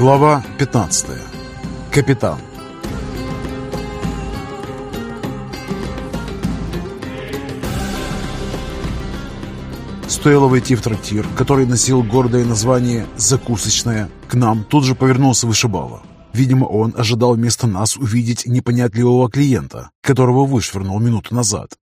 Глава 15. Капитан. Стоило войти в трактир, который носил гордое название «Закусочная», к нам тут же повернулся вышибала. Видимо, он ожидал вместо нас увидеть непонятливого клиента, которого вышвырнул минуту назад.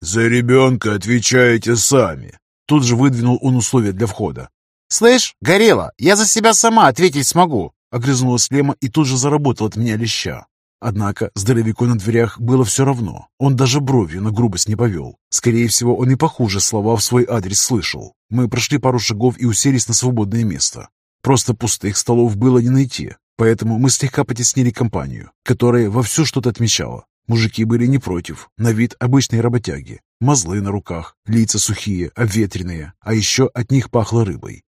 «За ребенка отвечаете сами!» Тут же выдвинул он условия для входа. «Слышь, Горелла, я за себя сама ответить смогу!» Огрызнулась Лема и тут же заработал от меня леща. Однако здоровяку на дверях было все равно. Он даже бровью на грубость не повел. Скорее всего, он и похуже слова в свой адрес слышал. Мы прошли пару шагов и уселись на свободное место. Просто пустых столов было не найти, поэтому мы слегка потеснили компанию, которая вовсю что-то отмечала. Мужики были не против, на вид обычные работяги. Мозлы на руках, лица сухие, обветренные, а еще от них пахло рыбой.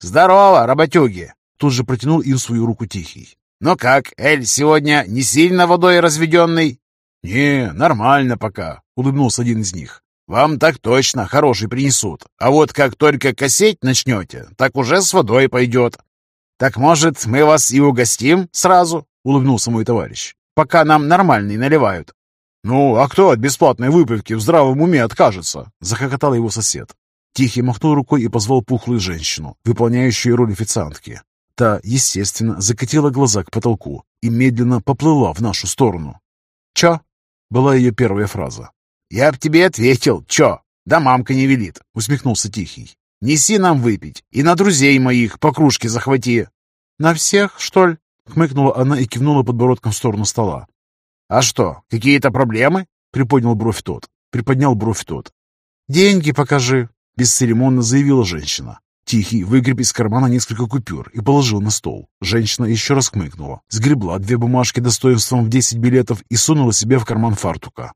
«Здорово, работюги!» Тут же протянул им свою руку Тихий. «Ну как, Эль сегодня не сильно водой разведенный?» «Не, нормально пока», — улыбнулся один из них. «Вам так точно хороший принесут. А вот как только косеть начнете, так уже с водой пойдет. Так, может, мы вас и угостим сразу?» — улыбнулся мой товарищ. «Пока нам нормальный наливают». «Ну, а кто от бесплатной выпивки в здравом уме откажется?» — захохотал его сосед. Тихий махнул рукой и позвал пухлую женщину, выполняющую роль официантки. Та, естественно, закатила глаза к потолку и медленно поплыла в нашу сторону. «Чё?» — была ее первая фраза. «Я б тебе ответил, чё? Да мамка не велит», — усмехнулся Тихий. «Неси нам выпить и на друзей моих по кружке захвати». «На всех, что ли?» — хмыкнула она и кивнула подбородком в сторону стола. «А что, какие-то проблемы?» — приподнял бровь тот. Приподнял бровь тот. «Деньги покажи», — бесцеремонно заявила женщина. Тихий выгреб из кармана несколько купюр и положил на стол. Женщина еще раз хмыкнула, сгребла две бумажки достоинством в десять билетов и сунула себе в карман фартука.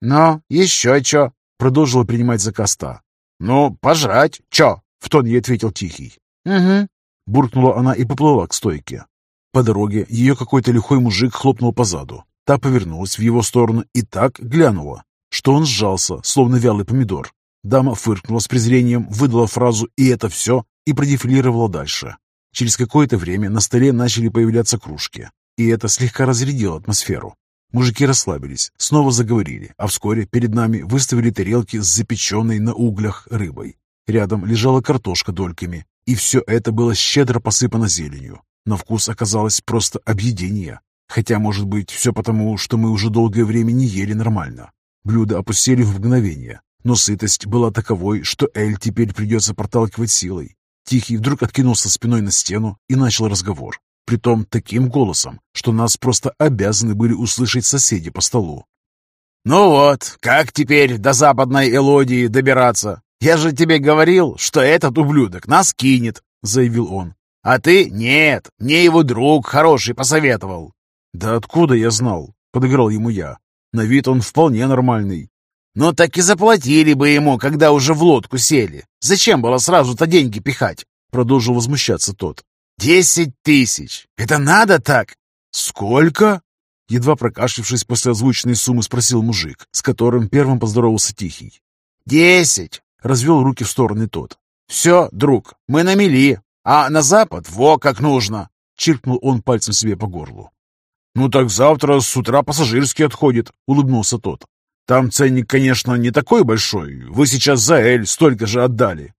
«Ну, еще чё?» — продолжила принимать заказ та. «Ну, пожрать, чё?» — в тон ей ответил Тихий. «Угу», — буркнула она и поплыла к стойке. По дороге ее какой-то лихой мужик хлопнул по заду. Та повернулась в его сторону и так глянула, что он сжался, словно вялый помидор. Дама фыркнула с презрением, выдала фразу «и это все» и продефилировала дальше. Через какое-то время на столе начали появляться кружки, и это слегка разрядило атмосферу. Мужики расслабились, снова заговорили, а вскоре перед нами выставили тарелки с запеченной на углях рыбой. Рядом лежала картошка дольками, и все это было щедро посыпано зеленью. На вкус оказалось просто объедение. Хотя, может быть, все потому, что мы уже долгое время не ели нормально. Блюда опустили в мгновение, но сытость была таковой, что Эль теперь придется проталкивать силой. Тихий вдруг откинулся спиной на стену и начал разговор. Притом таким голосом, что нас просто обязаны были услышать соседи по столу. «Ну вот, как теперь до западной Элодии добираться? Я же тебе говорил, что этот ублюдок нас кинет», — заявил он. «А ты? Нет, мне его друг хороший посоветовал». «Да откуда я знал?» — подыграл ему я. «На вид он вполне нормальный. «Ну так и заплатили бы ему, когда уже в лодку сели. Зачем было сразу-то деньги пихать?» Продолжил возмущаться тот. «Десять тысяч! Это надо так?» «Сколько?» Едва прокашлившись после озвученной суммы, спросил мужик, с которым первым поздоровался Тихий. «Десять!» — развел руки в стороны тот. «Все, друг, мы на мели, а на запад во как нужно!» — чиркнул он пальцем себе по горлу. «Ну так завтра с утра пассажирский отходит», — улыбнулся тот. Там ценник, конечно, не такой большой. Вы сейчас за Эль столько же отдали.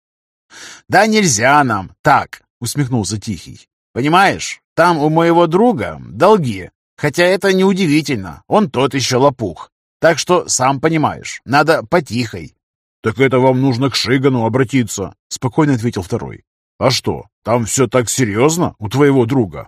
Да нельзя нам так, усмехнулся Тихий. Понимаешь, там у моего друга долги. Хотя это неудивительно, он тот еще лопух. Так что, сам понимаешь, надо потихой. «Так это вам нужно к Шигану обратиться», — спокойно ответил второй. «А что, там все так серьезно у твоего друга?»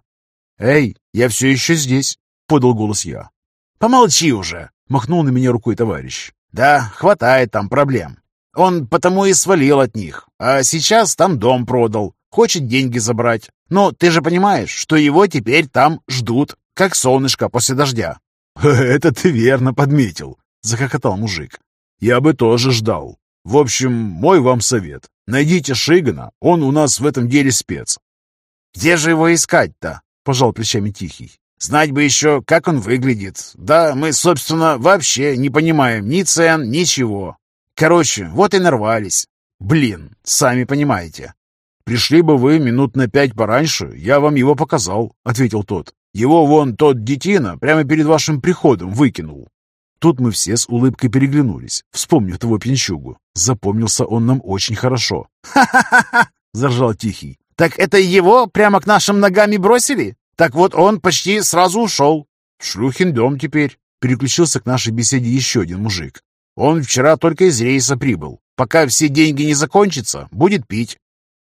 «Эй, я все еще здесь», — подал голос я. «Помолчи уже», Махнул на меня рукой товарищ. «Да, хватает там проблем. Он потому и свалил от них. А сейчас там дом продал. Хочет деньги забрать. Но ты же понимаешь, что его теперь там ждут, как солнышко после дождя». «Это ты верно подметил», — захохотал мужик. «Я бы тоже ждал. В общем, мой вам совет. Найдите Шигана, он у нас в этом деле спец». «Где же его искать-то?» — пожал плечами Тихий. Знать бы еще, как он выглядит. Да, мы, собственно, вообще не понимаем ни цен, ничего. Короче, вот и нарвались. Блин, сами понимаете. «Пришли бы вы минут на пять пораньше, я вам его показал», — ответил тот. «Его вон тот детина прямо перед вашим приходом выкинул». Тут мы все с улыбкой переглянулись, вспомнив того пьянчугу. Запомнился он нам очень хорошо. «Ха-ха-ха!» — заржал Тихий. «Так это его прямо к нашим ногам и бросили? Так вот он почти сразу ушел». «В шлюхин дом теперь», — переключился к нашей беседе еще один мужик. «Он вчера только из рейса прибыл. Пока все деньги не закончатся, будет пить».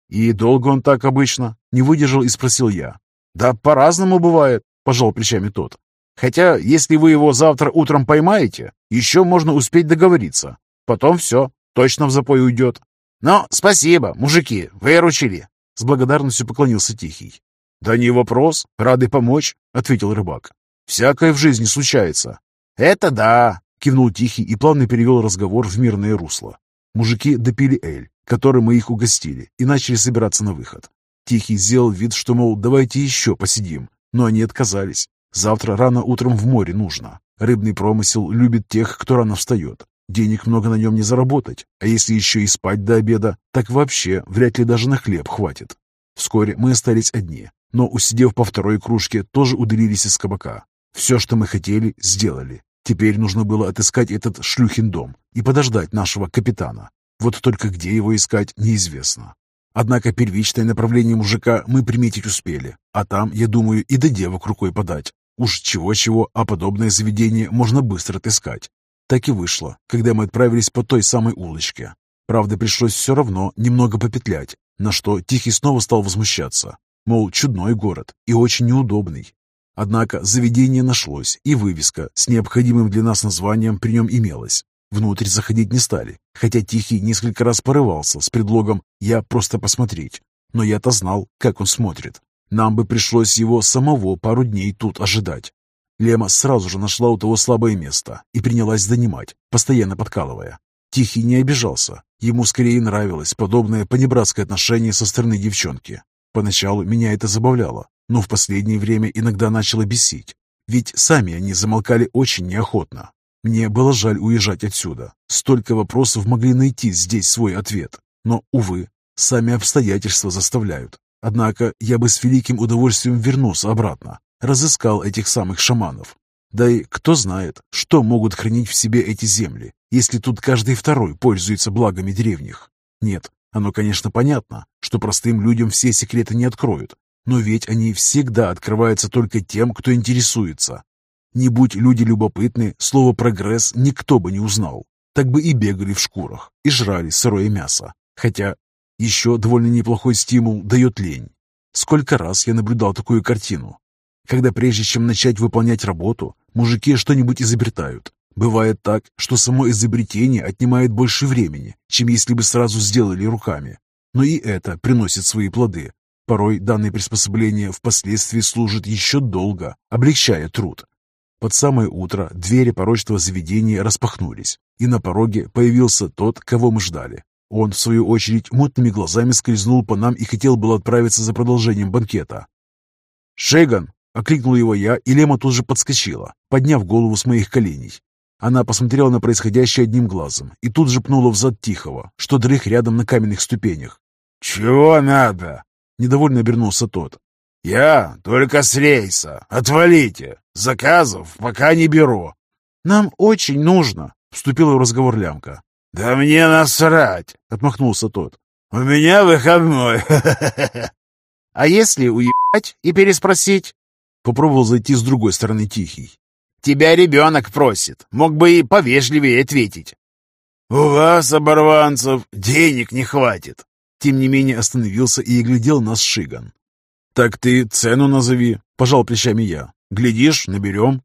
«И долго он так обычно?» — не выдержал и спросил я. «Да по-разному бывает», — пожал плечами тот. Хотя, если вы его завтра утром поймаете, еще можно успеть договориться. Потом все, точно в запой уйдет. Но спасибо, мужики, выручили. С благодарностью поклонился Тихий. «Да не вопрос, рады помочь», — ответил рыбак. «Всякое в жизни случается». «Это да», — кивнул Тихий и плавно перевел разговор в мирное русло. Мужики допили эль, которым мы их угостили, и начали собираться на выход. Тихий сделал вид, что, мол, давайте еще посидим, но они отказались. Завтра рано утром в море нужно. Рыбный промысел любит тех, кто рано встает. Денег много на нем не заработать, а если еще и спать до обеда, так вообще вряд ли даже на хлеб хватит. Вскоре мы остались одни, но, усидев по второй кружке, тоже удалились из кабака. Все, что мы хотели, сделали. Теперь нужно было отыскать этот шлюхин дом и подождать нашего капитана. Вот только где его искать, неизвестно. Однако первичное направление мужика мы приметить успели, а там, я думаю, и до девок рукой подать. Уж чего-чего, а подобное заведение можно быстро отыскать. Так и вышло, когда мы отправились по той самой улочке. Правда, пришлось все равно немного попетлять, на что Тихий снова стал возмущаться. Мол, чудной город и очень неудобный. Однако заведение нашлось, и вывеска с необходимым для нас названием при нем имелась. Внутрь заходить не стали, хотя Тихий несколько раз порывался с предлогом «я просто посмотреть». Но я-то знал, как он смотрит. Нам бы пришлось его самого пару дней тут ожидать. Лема сразу же нашла у того слабое место и принялась занимать, постоянно подкалывая. Тихий не обижался. Ему скорее нравилось подобное понебратское отношение со стороны девчонки. Поначалу меня это забавляло, но в последнее время иногда начало бесить. Ведь сами они замолкали очень неохотно. Мне было жаль уезжать отсюда. Столько вопросов могли найти здесь свой ответ. Но, увы, сами обстоятельства заставляют. Однако я бы с великим удовольствием вернулся обратно, разыскал этих самых шаманов. Да и кто знает, что могут хранить в себе эти земли, если тут каждый второй пользуется благами древних. Нет, оно, конечно, понятно, что простым людям все секреты не откроют, но ведь они всегда открываются только тем, кто интересуется. Не будь люди любопытны, слово «прогресс» никто бы не узнал. Так бы и бегали в шкурах, и жрали сырое мясо. Хотя еще довольно неплохой стимул дает лень. Сколько раз я наблюдал такую картину. Когда прежде чем начать выполнять работу, мужики что-нибудь изобретают. Бывает так, что само изобретение отнимает больше времени, чем если бы сразу сделали руками. Но и это приносит свои плоды. Порой данное приспособление впоследствии служит еще долго, облегчая труд. Под самое утро двери порочного заведения распахнулись, и на пороге появился тот, кого мы ждали. Он, в свою очередь, мутными глазами скользнул по нам и хотел было отправиться за продолжением банкета. «Шейган!» — окликнул его я, и Лема тут же подскочила, подняв голову с моих коленей. Она посмотрела на происходящее одним глазом и тут же пнула взад Тихого, что дрых рядом на каменных ступенях. «Чего надо?» — недовольно обернулся тот. «Я только с рейса. Отвалите. Заказов пока не беру». «Нам очень нужно», — вступила в разговор Лямка. «Да мне насрать!» — отмахнулся тот. «У меня выходной!» «А если уебать и переспросить?» Попробовал зайти с другой стороны Тихий. «Тебя ребенок просит. Мог бы и повежливее ответить». «У вас, оборванцев, денег не хватит!» Тем не менее остановился и оглядел нас Шиган. «Так ты цену назови», — пожал плечами я. «Глядишь, наберем».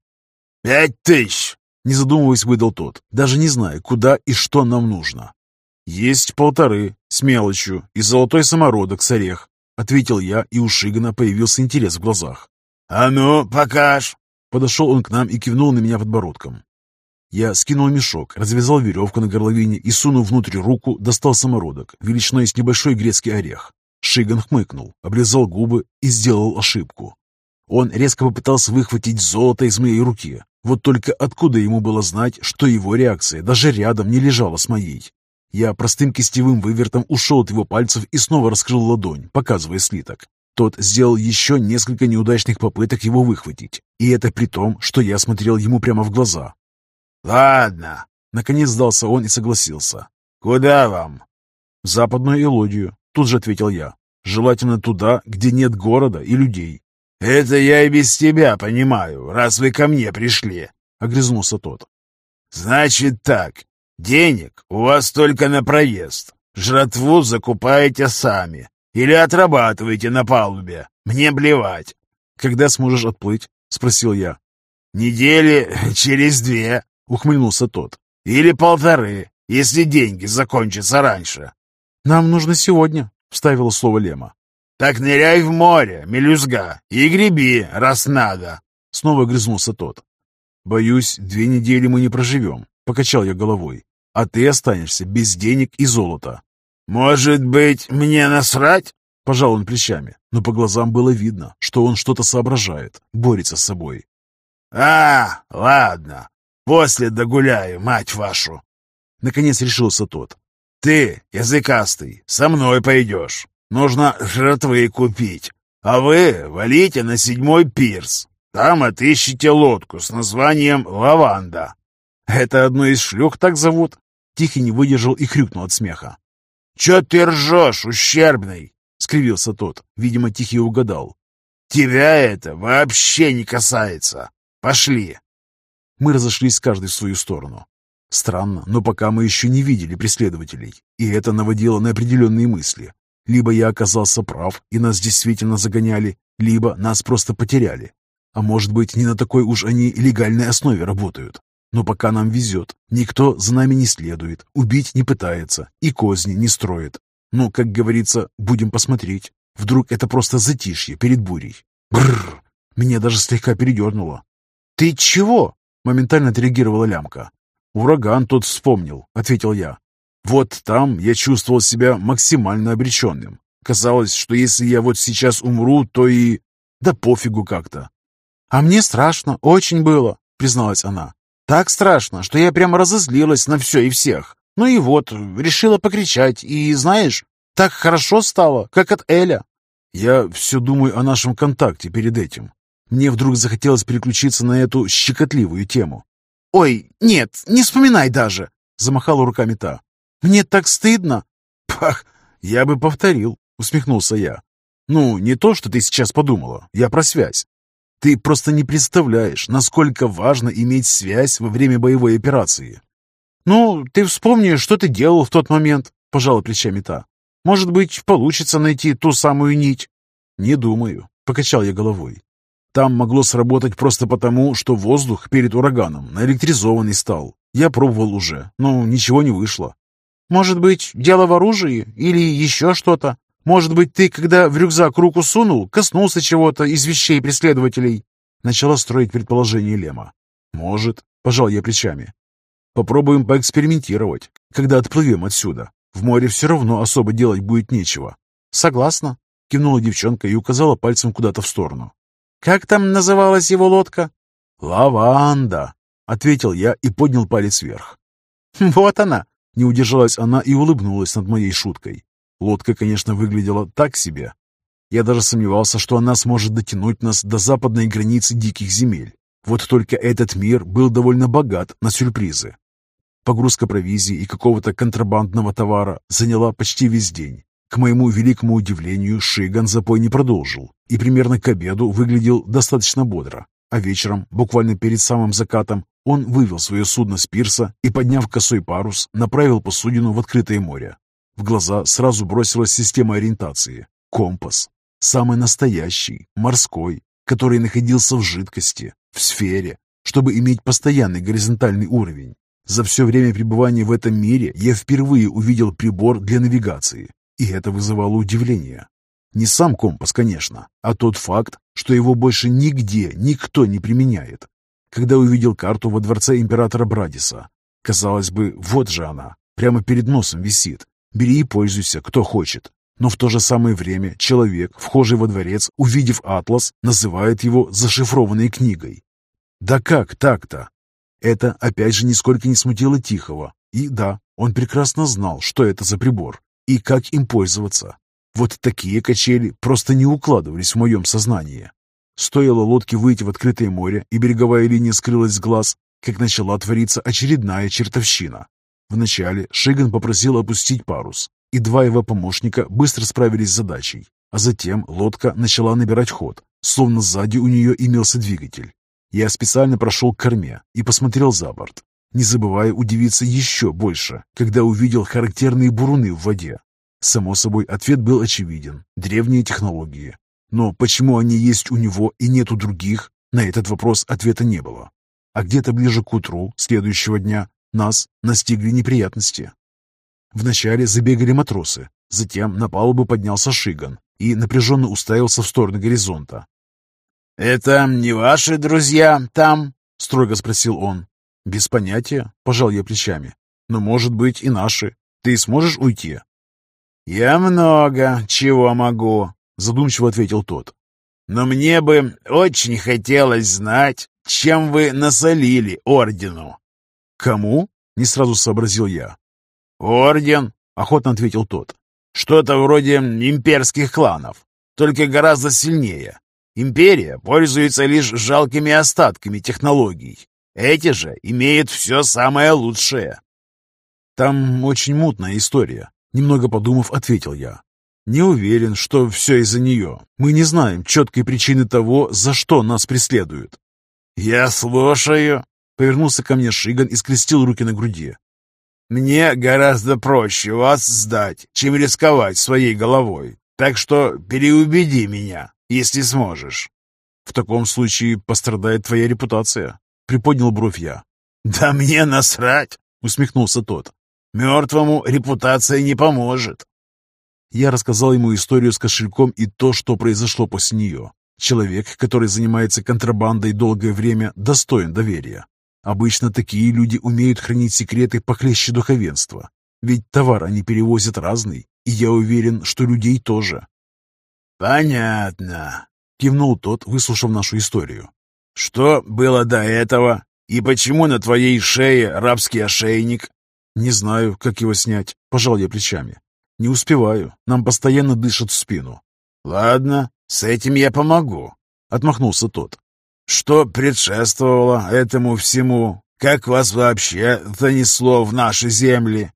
«Пять тысяч!» Не задумываясь, выдал тот, даже не зная, куда и что нам нужно. «Есть полторы, с мелочью, и золотой самородок с орех», — ответил я, и у Шигана появился интерес в глазах. «А ну, покаж!» Подошел он к нам и кивнул на меня подбородком. Я скинул мешок, развязал веревку на горловине и, сунув внутрь руку, достал самородок, величиной с небольшой грецкий орех. Шиган хмыкнул, облизал губы и сделал ошибку. Он резко попытался выхватить золото из моей руки, вот только откуда ему было знать, что его реакция даже рядом не лежала с моей? Я простым кистевым вывертом ушел от его пальцев и снова раскрыл ладонь, показывая слиток. Тот сделал еще несколько неудачных попыток его выхватить, и это при том, что я смотрел ему прямо в глаза. «Ладно», — наконец сдался он и согласился. «Куда вам?» «В западную Элодию», — тут же ответил я. «Желательно туда, где нет города и людей». «Это я и без тебя понимаю, раз вы ко мне пришли», — огрызнулся тот. «Значит так, денег у вас только на проезд. Жратву закупаете сами или отрабатываете на палубе. Мне плевать». «Когда сможешь отплыть?» — спросил я. «Недели через две», — ухмыльнулся тот. «Или полторы, если деньги закончатся раньше». «Нам нужно сегодня», — вставила слово Лема. «Так ныряй в море, мелюзга, и греби, раз надо!» Снова грызнулся тот. «Боюсь, две недели мы не проживем», — покачал я головой. «А ты останешься без денег и золота». «Может быть, мне насрать?» — пожал он плечами, но по глазам было видно, что он что-то соображает, борется с собой. «А, ладно, после догуляю, мать вашу!» Наконец решился тот. «Ты, языкастый, со мной пойдешь. Нужно жертвы купить. А вы валите на седьмой пирс. Там отыщите лодку с названием «Лаванда». Это одно из шлюх так зовут? Тихий не выдержал и хрюкнул от смеха. «Че ты ржешь, ущербный?» — скривился тот. Видимо, Тихий угадал. «Тебя это вообще не касается. Пошли!» Мы разошлись каждый в свою сторону. Странно, но пока мы еще не видели преследователей, и это наводило на определенные мысли. Либо я оказался прав, и нас действительно загоняли, либо нас просто потеряли. А может быть, не на такой уж они легальной основе работают. Но пока нам везет, никто за нами не следует, убить не пытается и козни не строит. Ну, как говорится, будем посмотреть. Вдруг это просто затишье перед бурей. Бррр! Меня даже слегка передернуло. «Ты чего?» — моментально отреагировала лямка. «Ураган тот вспомнил», — ответил я. Вот там я чувствовал себя максимально обреченным. Казалось, что если я вот сейчас умру, то и... Да пофигу как-то. «А мне страшно, очень было», — призналась она. «Так страшно, что я прямо разозлилась на все и всех. Ну и вот, решила покричать, и, знаешь, так хорошо стало, как от Эля». Я все думаю о нашем контакте перед этим. Мне вдруг захотелось переключиться на эту щекотливую тему. «Ой, нет, не вспоминай даже!» — замахала руками та. Мне так стыдно!» «Пах, я бы повторил», — усмехнулся я. «Ну, не то, что ты сейчас подумала. Я про связь. Ты просто не представляешь, насколько важно иметь связь во время боевой операции». «Ну, ты вспомни, что ты делал в тот момент», — пожала плечами та. «Может быть, получится найти ту самую нить?» «Не думаю», — покачал я головой. «Там могло сработать просто потому, что воздух перед ураганом наэлектризованный стал. Я пробовал уже, но ничего не вышло. Может быть, дело в оружии или еще что-то? Может быть, ты, когда в рюкзак руку сунул, коснулся чего-то из вещей преследователей?» Начала строить предположение Лема. «Может», — пожал я плечами. «Попробуем поэкспериментировать, когда отплывем отсюда. В море все равно особо делать будет нечего». «Согласна», — кивнула девчонка и указала пальцем куда-то в сторону. «Как там называлась его лодка?» «Лаванда», — ответил я и поднял палец вверх. «Вот она, не удержалась она и улыбнулась над моей шуткой. Лодка, конечно, выглядела так себе. Я даже сомневался, что она сможет дотянуть нас до западной границы диких земель. Вот только этот мир был довольно богат на сюрпризы. Погрузка провизии и какого-то контрабандного товара заняла почти весь день. К моему великому удивлению, Шиган запой не продолжил и примерно к обеду выглядел достаточно бодро. А вечером, буквально перед самым закатом, он вывел свое судно с пирса и, подняв косой парус, направил посудину в открытое море. В глаза сразу бросилась система ориентации. Компас. Самый настоящий, морской, который находился в жидкости, в сфере, чтобы иметь постоянный горизонтальный уровень. За все время пребывания в этом мире я впервые увидел прибор для навигации, и это вызывало удивление. Не сам компас, конечно, а тот факт, что его больше нигде никто не применяет когда увидел карту во дворце императора Брадиса. Казалось бы, вот же она, прямо перед носом висит. Бери и пользуйся, кто хочет. Но в то же самое время человек, вхожий во дворец, увидев атлас, называет его зашифрованной книгой. Да как так-то? Это опять же нисколько не смутило Тихого. И да, Он прекрасно знал, что это за прибор и как им пользоваться. Вот такие качели просто не укладывались в моем сознании. Стоило лодке выйти в открытое море, и береговая линия скрылась с глаз, как начала твориться очередная чертовщина. Вначале Шиган попросил опустить парус, и два его помощника быстро справились с задачей, а затем лодка начала набирать ход, словно сзади у нее имелся двигатель. Я специально прошел к корме и посмотрел за борт, не забывая удивиться еще больше, когда увидел характерные буруны в воде. Само собой, ответ был очевиден – древние технологии. Но почему они есть у него и нет у других, на этот вопрос ответа не было. А где-то ближе к утру следующего дня нас настигли неприятности. Вначале забегали матросы, затем на палубу поднялся Шиган и напряженно уставился в сторону горизонта. «Это не ваши друзья там?» — строго спросил он. «Без понятия», — пожал я плечами. «Но, может быть, и наши. Ты сможешь уйти?» «Я много чего могу», — задумчиво ответил тот. «Но мне бы очень хотелось знать, чем вы насолили ордену». «Кому?» — не сразу сообразил я. «Орден», — охотно ответил тот. «Что-то вроде имперских кланов, только гораздо сильнее. Империя пользуется лишь жалкими остатками технологий. Эти же имеют все самое лучшее. Там очень мутная история. Немного подумав, ответил я. Не уверен, что все из-за нее. Мы не знаем четкой причины того, за что нас преследуют. «Я слушаю», — повернулся ко мне Шиган и скрестил руки на груди. «Мне гораздо проще вас сдать, чем рисковать своей головой. Так что переубеди меня, если сможешь». «В таком случае пострадает твоя репутация», — приподнял бровь я. «Да мне насрать!» — усмехнулся тот. «Мертвому репутация не поможет». Я рассказал ему историю с кошельком и то, что произошло после нее. Человек, который занимается контрабандой долгое время, достоин доверия. Обычно такие люди умеют хранить секреты похлеще духовенства. Ведь товар они перевозят разный, и я уверен, что людей тоже. «Понятно», — кивнул тот, выслушав нашу историю. «Что было до этого? И почему на твоей шее рабский ошейник?» «Не знаю, как его снять», — пожал я плечами. «Не успеваю. Нам постоянно дышат в спину». «Ладно, с этим я помогу», — отмахнулся тот. «Что предшествовало этому всему? Как вас вообще занесло в наши земли?»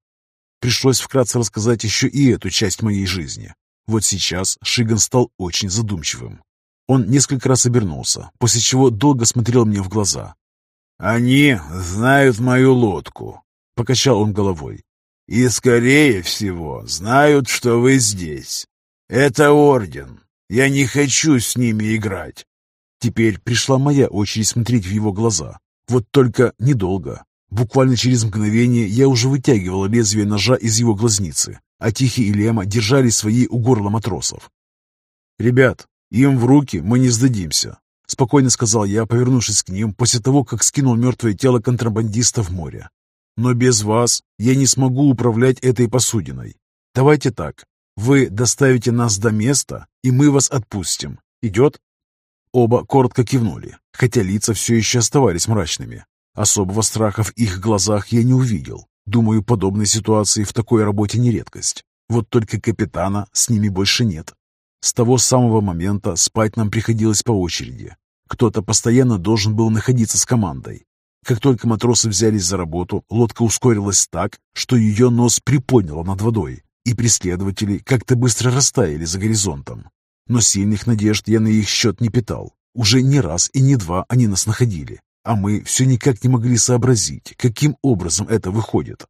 Пришлось вкратце рассказать еще и эту часть моей жизни. Вот сейчас Шиган стал очень задумчивым. Он несколько раз обернулся, после чего долго смотрел мне в глаза. «Они знают мою лодку», — покачал он головой. «И, скорее всего, знают, что вы здесь. Это Орден. Я не хочу с ними играть». Теперь пришла моя очередь смотреть в его глаза. Вот только недолго. Буквально через мгновение я уже вытягивал лезвие ножа из его глазницы, а Тихий и Лема держали свои у горла матросов. «Ребят, «Им в руки мы не сдадимся», — спокойно сказал я, повернувшись к ним после того, как скинул мертвое тело контрабандиста в море. «Но без вас я не смогу управлять этой посудиной. Давайте так, вы доставите нас до места, и мы вас отпустим. Идет?» Оба коротко кивнули, хотя лица все еще оставались мрачными. Особого страха в их глазах я не увидел. Думаю, подобные ситуации в такой работе не редкость. Вот только капитана с ними больше нет. С того самого момента спать нам приходилось по очереди. Кто-то постоянно должен был находиться с командой. Как только матросы взялись за работу, лодка ускорилась так, что ее нос приподняло над водой, и преследователи как-то быстро растаяли за горизонтом. Но сильных надежд я на их счет не питал. Уже не раз и не два они нас находили, а мы все никак не могли сообразить, каким образом это выходит.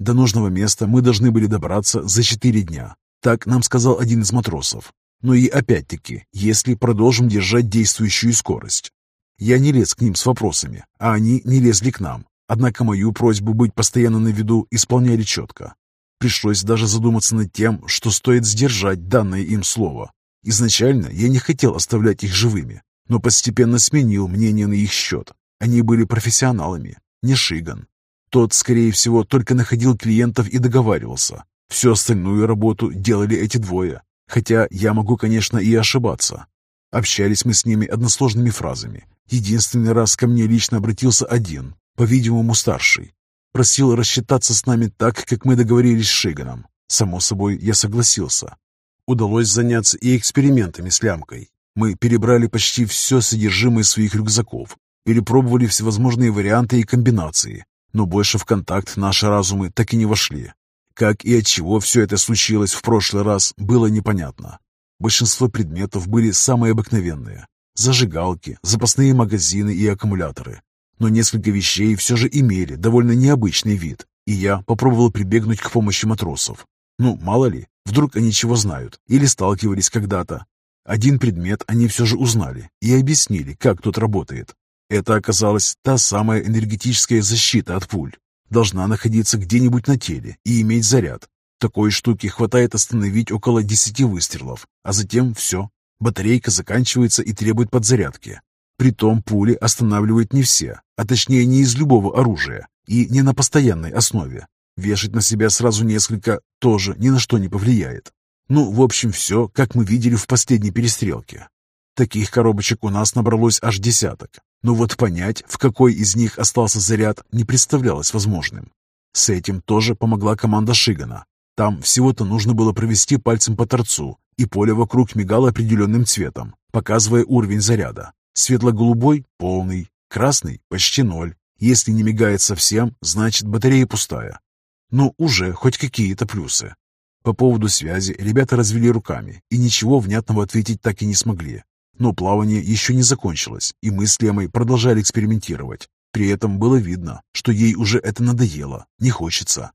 До нужного места мы должны были добраться за четыре дня, так нам сказал один из матросов. Но и опять-таки, если продолжим держать действующую скорость. Я не лез к ним с вопросами, а они не лезли к нам. Однако мою просьбу быть постоянно на виду исполняли четко. Пришлось даже задуматься над тем, что стоит сдержать данное им слово. Изначально я не хотел оставлять их живыми, но постепенно сменил мнение на их счет. Они были профессионалами, не Шиган. Тот, скорее всего, только находил клиентов и договаривался, Всю остальную работу делали эти двое, хотя я могу, конечно, и ошибаться. Общались мы с ними односложными фразами. Единственный раз ко мне лично обратился один, по-видимому, старший. Просил рассчитаться с нами так, как мы договорились с Шиганом. Само собой, я согласился. Удалось заняться и экспериментами с лямкой. Мы перебрали почти все содержимое своих рюкзаков, перепробовали всевозможные варианты и комбинации, но больше в контакт наши разумы так и не вошли. Как и от чего все это случилось в прошлый раз, было непонятно. Большинство предметов были самые обыкновенные. Зажигалки, запасные магазины и аккумуляторы. Но несколько вещей все же имели довольно необычный вид, и я попробовал прибегнуть к помощи матросов. Ну, мало ли, вдруг они чего знают или сталкивались когда-то. Один предмет они все же узнали и объяснили, как тот работает. Это оказалась та самая энергетическая защита от пуль. Должна находиться где-нибудь на теле и иметь заряд. Такой штуки хватает остановить около 10 выстрелов, а затем все. Батарейка заканчивается и требует подзарядки. Притом пули останавливают не все, а точнее не из любого оружия и не на постоянной основе. Вешать на себя сразу несколько тоже ни на что не повлияет. Ну, в общем, все, как мы видели в последней перестрелке. Таких коробочек у нас набралось аж десяток. Но вот понять, в какой из них остался заряд, не представлялось возможным. С этим тоже помогла команда Шигана. Там всего-то нужно было провести пальцем по торцу, и поле вокруг мигало определенным цветом, показывая уровень заряда. Светло-голубой – полный, красный – почти ноль. Если не мигает совсем, значит батарея пустая. Но уже хоть какие-то плюсы. По поводу связи ребята развели руками и ничего внятного ответить так и не смогли. Но плавание еще не закончилось, и мы с Лемой продолжали экспериментировать. При этом было видно, что ей уже это надоело, не хочется.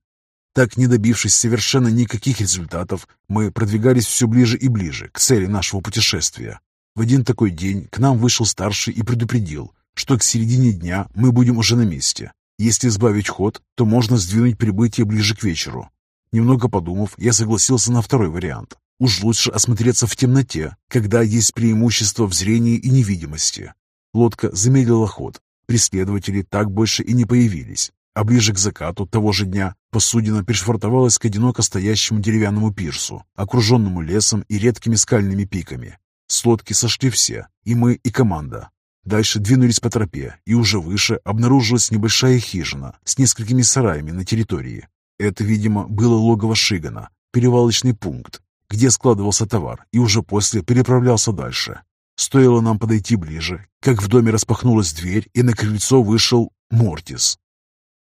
Так, не добившись совершенно никаких результатов, мы продвигались все ближе и ближе к цели нашего путешествия. В один такой день к нам вышел старший и предупредил, что к середине дня мы будем уже на месте. Если сбавить ход, то можно сдвинуть прибытие ближе к вечеру. Немного подумав, я согласился на второй вариант. Уж лучше осмотреться в темноте, когда есть преимущество в зрении и невидимости. Лодка замедлила ход. Преследователи так больше и не появились. А ближе к закату того же дня посудина пришвартовалась к одиноко стоящему деревянному пирсу, окруженному лесом и редкими скальными пиками. С лодки сошли все, и мы, и команда. Дальше двинулись по тропе, и уже выше обнаружилась небольшая хижина с несколькими сараями на территории. Это, видимо, было логово Шигана, перевалочный пункт, где складывался товар и уже после переправлялся дальше. Стоило нам подойти ближе, как в доме распахнулась дверь, и на крыльцо вышел Мортис.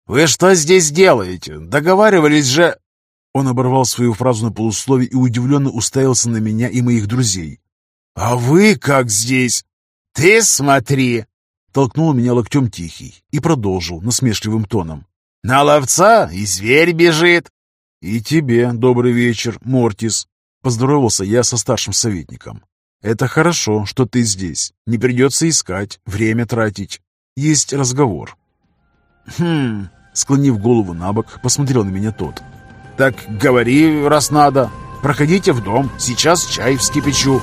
«Вы что здесь делаете? Договаривались же...» Он оборвал свою фразу на полуслове и удивленно уставился на меня и моих друзей. «А вы как здесь?» «Ты смотри!» Толкнул меня локтем Тихий и продолжил насмешливым тоном. «На ловца и зверь бежит!» «И тебе добрый вечер, Мортис!» Поздоровался я со старшим советником. «Это хорошо, что ты здесь. Не придется искать, время тратить. Есть разговор». «Хм...» Склонив голову на бок, посмотрел на меня тот. «Так говори, раз надо. Проходите в дом, сейчас чай вскипячу».